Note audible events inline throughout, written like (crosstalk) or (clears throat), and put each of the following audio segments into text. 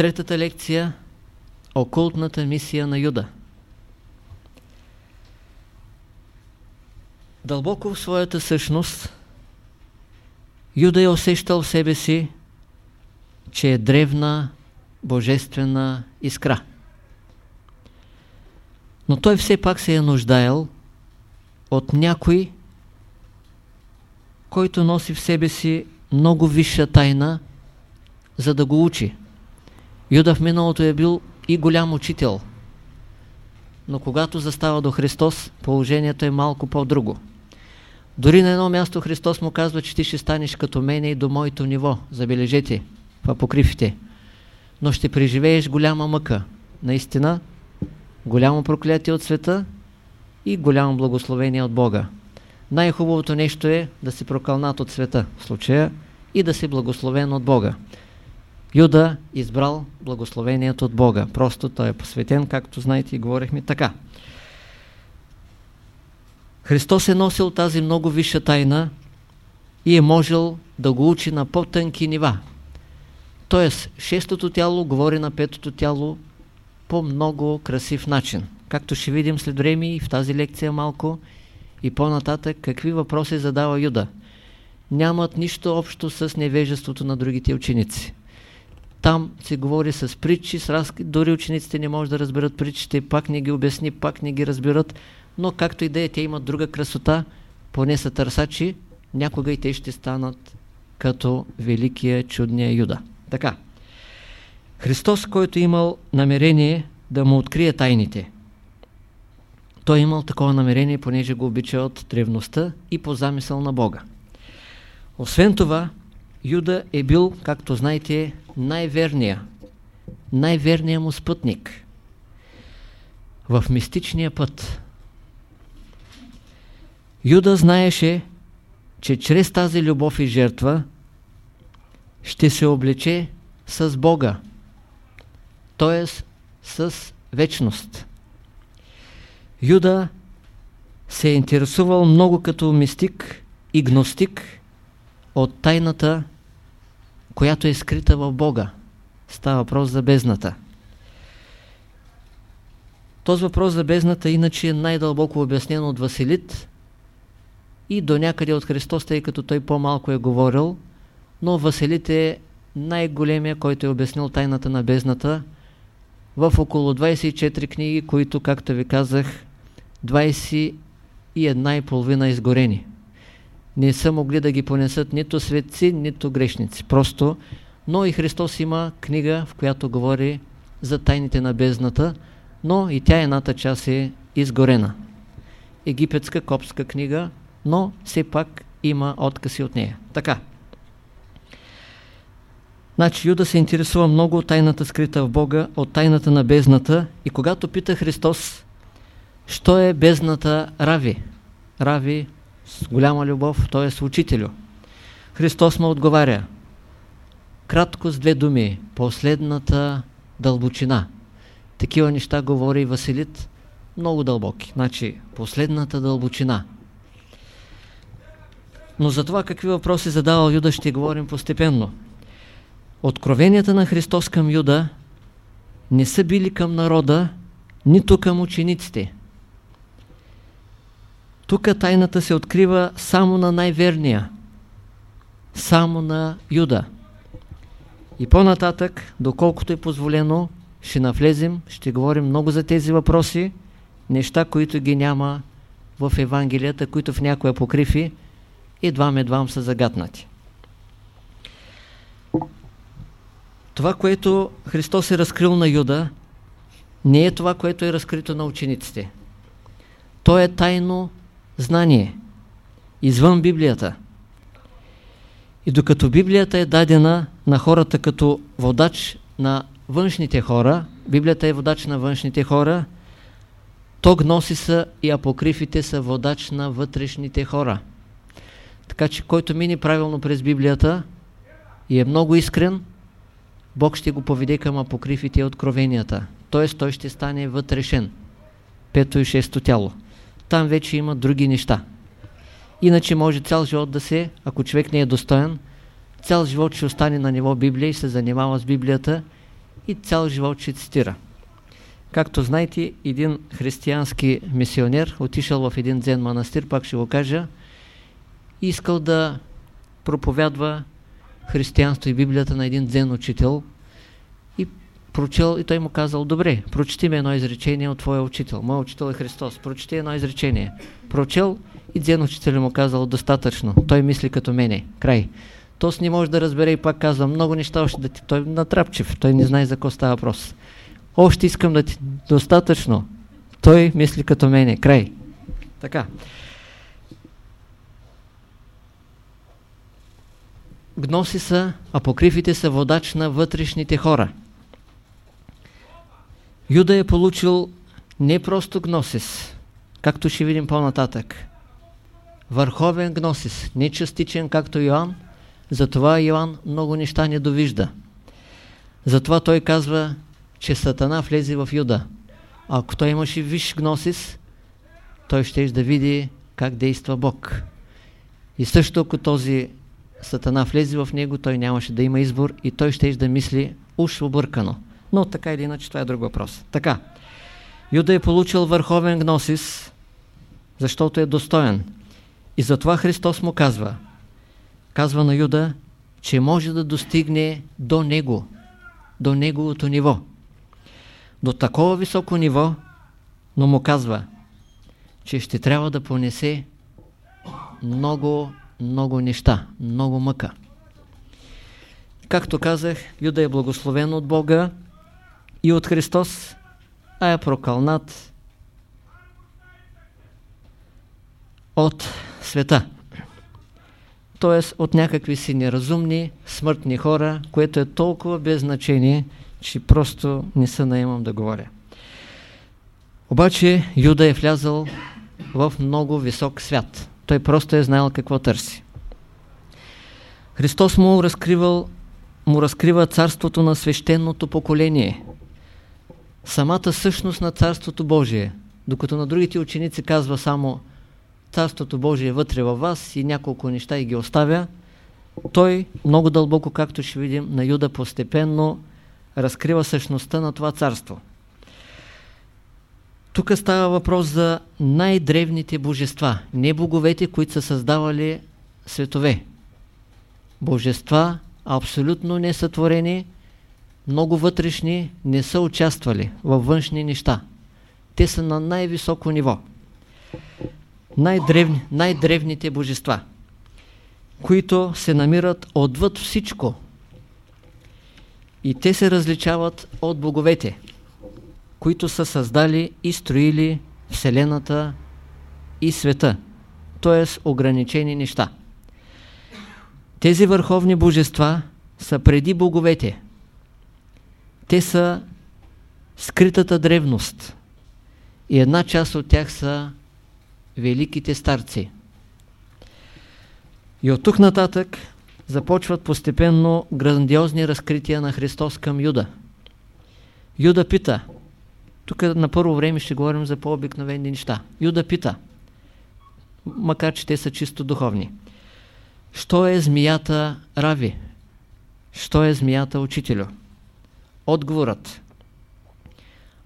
третата лекция – окултната мисия на Юда. Дълбоко в своята същност Юда е усещал в себе си, че е древна божествена искра. Но той все пак се е нуждаел от някой, който носи в себе си много висша тайна, за да го учи. Юда в миналото е бил и голям учител, но когато застава до Христос, положението е малко по-друго. Дори на едно място Христос му казва, че ти ще станеш като мене и до моето ниво. Забележете, в апокрифите. Но ще преживееш голяма мъка. Наистина, голямо проклятие от света и голямо благословение от Бога. Най-хубавото нещо е да си прокълнат от света в случая и да си благословен от Бога. Юда избрал благословението от Бога. Просто той е посветен, както знаете и говорихме така. Христос е носил тази много висша тайна и е можел да го учи на по-тънки нива. Тоест, шестото тяло говори на петото тяло по много красив начин. Както ще видим след време и в тази лекция малко и по-нататък, какви въпроси задава Юда. Нямат нищо общо с невежеството на другите ученици. Там се говори с притчи, с разки, дори учениците не може да разберат притчите, пак не ги обясни, пак не ги разберат, но както и да е, те имат друга красота, поне са търсачи, някога и те ще станат като великия чудния Юда. Така. Христос, който е имал намерение да му открие тайните, той е имал такова намерение, понеже го обича от древността и по замисъл на Бога. Освен това, Юда е бил, както знаете, най-верния, най-верния му спътник в мистичния път. Юда знаеше, че чрез тази любов и жертва ще се облече с Бога, т.е. с вечност. Юда се е интересувал много като мистик и гностик от тайната, която е скрита в Бога. Става въпрос за бездната. Този въпрос за бездната иначе е най-дълбоко обяснен от Василит и до някъде от Христос, тъй като той по-малко е говорил, но Василит е най-големия, който е обяснил тайната на бездната в около 24 книги, които, както ви казах, 21 и половина изгорени. Не са могли да ги понесат нито светци, нито грешници. Просто, но и Христос има книга, в която говори за тайните на бездната, но и тя едната част е изгорена. Египетска копска книга, но все пак има откази от нея. Така. Значи Юда се интересува много от тайната скрита в Бога, от тайната на бездната и когато пита Христос, що е бездната Рави? Рави с голяма любов, т.е. учителю. Христос му отговаря, кратко с две думи, последната дълбочина. Такива неща говори Василит, много дълбоки. Значи, последната дълбочина. Но за това какви въпроси задавал Юда ще говорим постепенно. Откровенията на Христос към Юда не са били към народа, нито към учениците. Тук тайната се открива само на най-верния, само на Юда. И по-нататък, доколкото е позволено, ще навлезем, ще говорим много за тези въпроси, неща, които ги няма в Евангелията, които в някоя покрифи едвам-едвам са загатнати. Това, което Христос е разкрил на Юда, не е това, което е разкрито на учениците. То е тайно знание, извън Библията. И докато Библията е дадена на хората като водач на външните хора, Библията е водач на външните хора, то гноси са и апокрифите са водач на вътрешните хора. Така че който мине правилно през Библията и е много искрен, Бог ще го поведе към апокрифите и откровенията. Тоест той ще стане вътрешен. Пето и шесто тяло. Там вече има други неща. Иначе може цял живот да се, ако човек не е достоен, цял живот ще остане на ниво Библия и се занимава с Библията и цял живот ще цитира. Както знаете, един християнски мисионер отишъл в един дзен манастир, пак ще го кажа, и искал да проповядва християнство и Библията на един дзен учител прочел и той му казал, добре, прочети ми едно изречение от твоя учител. Моя учител е Христос. Прочети едно изречение. Прочел и дзен учител му казал, достатъчно. Той мисли като мене. Край. Тос не може да разбере и пак казва, много неща още да ти... Той е натрапчив. Той не знае за какво става въпрос. Още искам да ти... Достатъчно. Той мисли като мене. Край. Така. гноси са, апокрифите са водач на вътрешните хора. Юда е получил не просто гносис, както ще видим по-нататък. Върховен гносис, не частичен, както Йоанн, затова Йоанн много неща не довижда. Затова той казва, че Сатана влезе в Юда. Ако той имаше виш гносис, той ще да види как действа Бог. И също ако този Сатана влезе в него, той нямаше да има избор и той ще да мисли уж объркано. Но така или иначе това е друг въпрос. Така, Юда е получил върховен гносис, защото е достоен. И затова Христос му казва, казва на Юда, че може да достигне до него, до неговото ниво. До такова високо ниво, но му казва, че ще трябва да понесе много много неща, много мъка. Както казах, Юда е благословен от Бога и от Христос, а е прокълнат от света. Тоест от някакви си неразумни, смъртни хора, което е толкова без значение, че просто не се наемам да говоря. Обаче Юда е влязал в много висок свят. Той просто е знаел какво търси. Христос му, разкривал, му разкрива царството на свещеното поколение. Самата същност на Царството Божие. Докато на другите ученици казва само Царството Божие е вътре във вас и няколко неща и ги оставя, той много дълбоко, както ще видим, на Юда постепенно разкрива същността на това царство. Тук става въпрос за най-древните божества, не боговете, които са създавали светове. Божества, абсолютно несътворени, много вътрешни, не са участвали във външни неща. Те са на най-високо ниво. Най-древни, най-древните божества, които се намират отвъд всичко. И те се различават от боговете които са създали и строили Вселената и света, т.е. ограничени неща. Тези върховни божества са преди боговете. Те са скритата древност и една част от тях са великите старци. И от тук нататък започват постепенно грандиозни разкрития на Христос към Юда. Юда пита, тук на първо време ще говорим за по-обикновени неща. Юда пита, макар че те са чисто духовни. Що е змията Рави? Що е змията Учителю? Отговорът.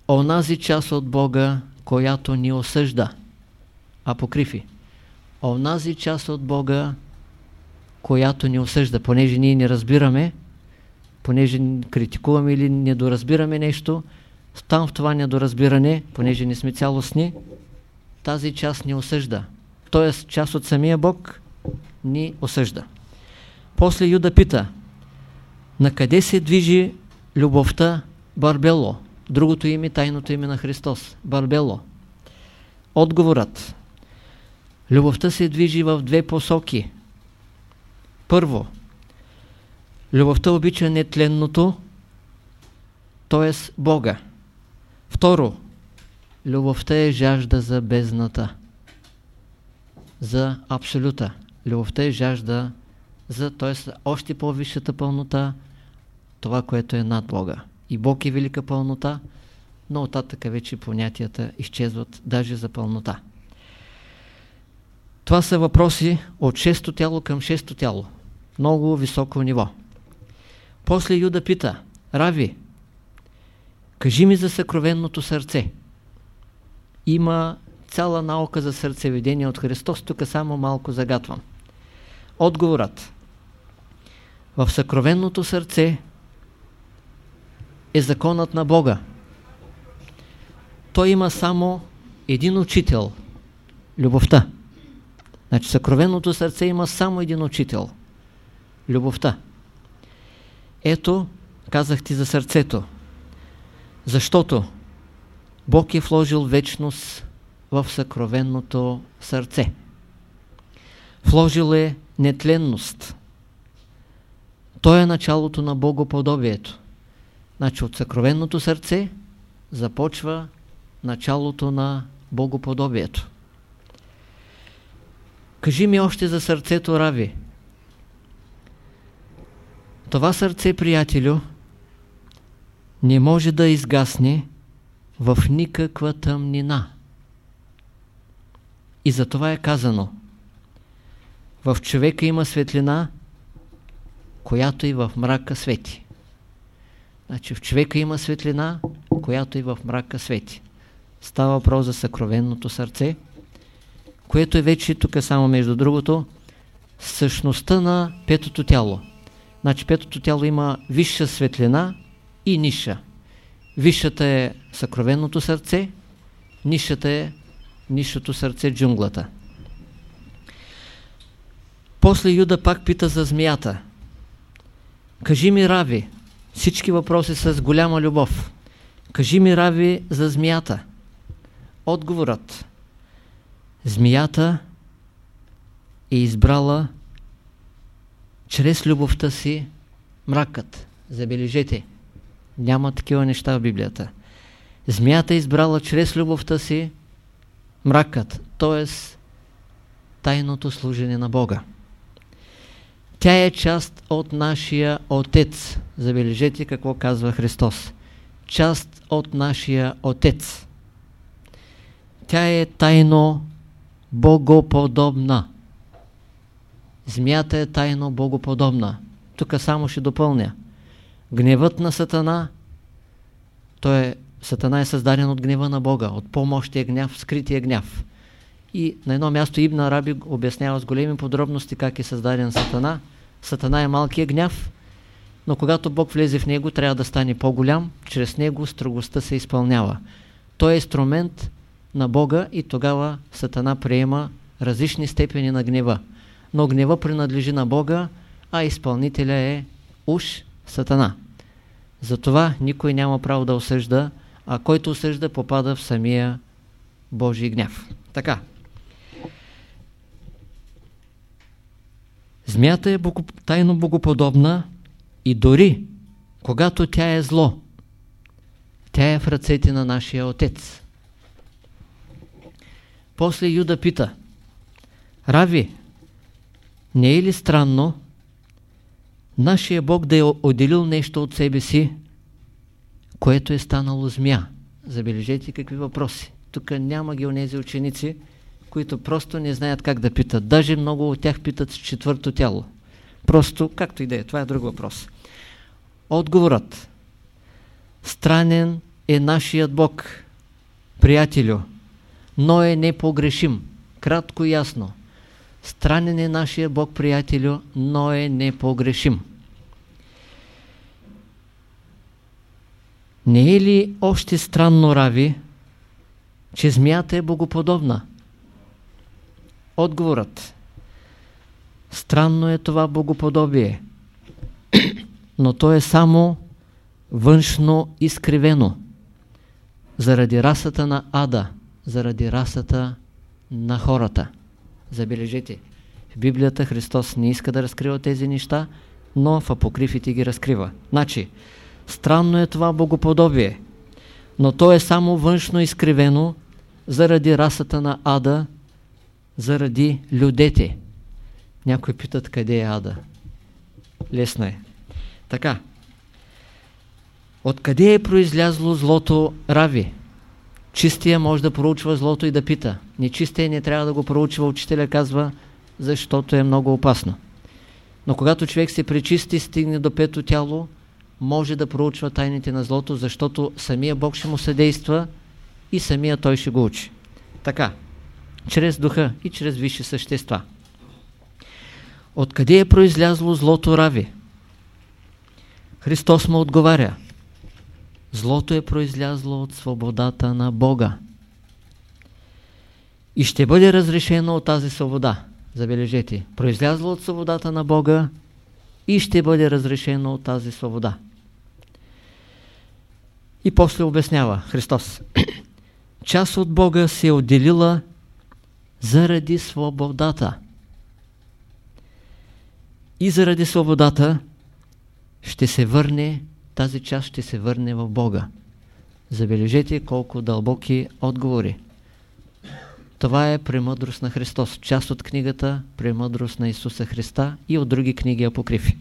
Онази част от Бога, която ни осъжда. Апокрифи. Онази част от Бога, която ни осъжда. Понеже ние не разбираме, понеже критикуваме или недоразбираме нещо, там в това недоразбиране, понеже не сме цялостни, тази част ни осъжда. Тоест, част от самия Бог ни осъжда. После Юда пита, на къде се движи любовта Барбело? Другото име, тайното име на Христос. Барбело. Отговорът. Любовта се движи в две посоки. Първо, любовта обича нетленното, т.е. Бога. Второ, любовта е жажда за бездната, за абсолюта. Любовта е жажда за, т.е. още по-висшата пълнота, това, което е над Бога. И Бог е велика пълнота, но оттатъка вече понятията изчезват даже за пълнота. Това са въпроси от шесто тяло към шесто тяло. Много високо ниво. После Юда пита, Рави, Кажи ми за съкровенното сърце. Има цяла наука за сърцеведение от Христос, тук само малко загатвам. Отговорът. В съкровенното сърце е законът на Бога. Той има само един учител – любовта. Значи съкровенното сърце има само един учител – любовта. Ето, казах ти за сърцето. Защото Бог е вложил вечност в съкровенното сърце. Вложил е нетленност. То е началото на богоподобието. Значи от съкровенното сърце започва началото на богоподобието. Кажи ми още за сърцето Рави. Това сърце, приятелю, не може да изгасне в никаква тъмнина. И за това е казано в човека има светлина, която и в мрака свети. Значи в човека има светлина, която и в мрака свети. Става въпрос за съкровенното сърце, което е вече тук само между другото същността на петото тяло. Значи петото тяло има висша светлина и ниша. Висшата е съкровенното сърце, нишата е нишото сърце джунглата. После Юда пак пита за змията. Кажи ми, Рави, всички въпроси с голяма любов. Кажи ми, Рави, за змията. Отговорът. Змията е избрала чрез любовта си мракът. Забележете, няма такива неща в Библията. Змията е избрала чрез любовта си мракът, т.е. тайното служение на Бога. Тя е част от нашия Отец. Забележете какво казва Христос. Част от нашия Отец. Тя е тайно богоподобна. Змията е тайно богоподобна. Тук само ще допълня. Гневът на Сатана, той е, Сатана е създаден от гнева на Бога, от по-мощия гняв, скрития гняв. И на едно място Ибн Араби обяснява с големи подробности как е създаден Сатана. Сатана е малкият гняв, но когато Бог влезе в него, трябва да стане по-голям, чрез него строгостта се изпълнява. Той е инструмент на Бога и тогава Сатана приема различни степени на гнева. Но гнева принадлежи на Бога, а изпълнителя е уж Сатана. Затова никой няма право да осъжда, а който осъжда попада в самия Божий гняв. Така. Змията е бого, тайно богоподобна и дори когато тя е зло, тя е в ръцете на нашия Отец. После Юда пита, Рави, не е ли странно нашия Бог да е отделил нещо от себе си, което е станало змия? Забележете какви въпроси. Тук няма ги онези ученици, които просто не знаят как да питат. Даже много от тях питат с четвърто тяло. Просто, както и да е, това е друг въпрос. Отговорът. Странен е нашият Бог, приятелю, но е непогрешим. Кратко и ясно. Странен е нашия Бог, приятелю, но е непогрешим. Не е ли още странно, Рави, че змията е богоподобна? Отговорът. Странно е това богоподобие, но то е само външно изкривено заради расата на ада, заради расата на хората. Забележете, в Библията Христос не иска да разкрива тези неща, но в апокрифите ги разкрива. Значи, странно е това богоподобие, но то е само външно изкривено заради расата на ада, заради людете. Някои питат къде е ада. Лесно е. Така. Откъде е произлязло злото Рави? Чистия може да проучва злото и да пита. Нечистия не трябва да го проучва, учителя казва, защото е много опасно. Но когато човек се пречисти, стигне до пето тяло, може да проучва тайните на злото, защото самия Бог ще му съдейства и самия той ще го учи. Така, чрез духа и чрез висши същества. Откъде е произлязло злото рави? Христос му отговаря. Злото е произлязло от свободата на Бога. И ще бъде разрешено от тази свобода. Забележете, произлязло от свободата на Бога и ще бъде разрешено от тази свобода. И после обяснява Христос. (clears throat) Част от Бога се е отделила заради свободата. И заради свободата ще се върне, тази част ще се върне в Бога. Забележете колко дълбоки отговори. Това е премъдрост на Христос. Част от книгата Премъдрост на Исуса Христа и от други книги апокрифи.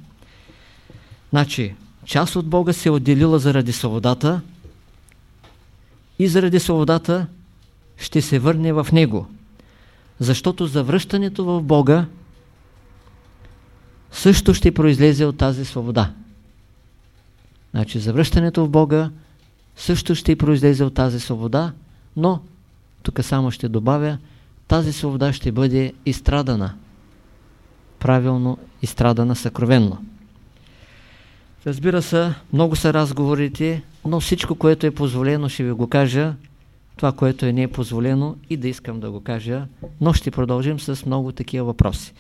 Значи, част от Бога се е отделила заради свободата и заради свободата ще се върне в Него. Защото завръщането в Бога също ще произлезе от тази свобода. Значи завръщането в Бога също ще произлезе от тази свобода, но тук само ще добавя, тази свобода ще бъде изстрадана. Правилно изстрадана съкровенно. Разбира се, много са разговорите, но всичко, което е позволено, ще ви го кажа. Това, което е не е позволено и да искам да го кажа, но ще продължим с много такива въпроси.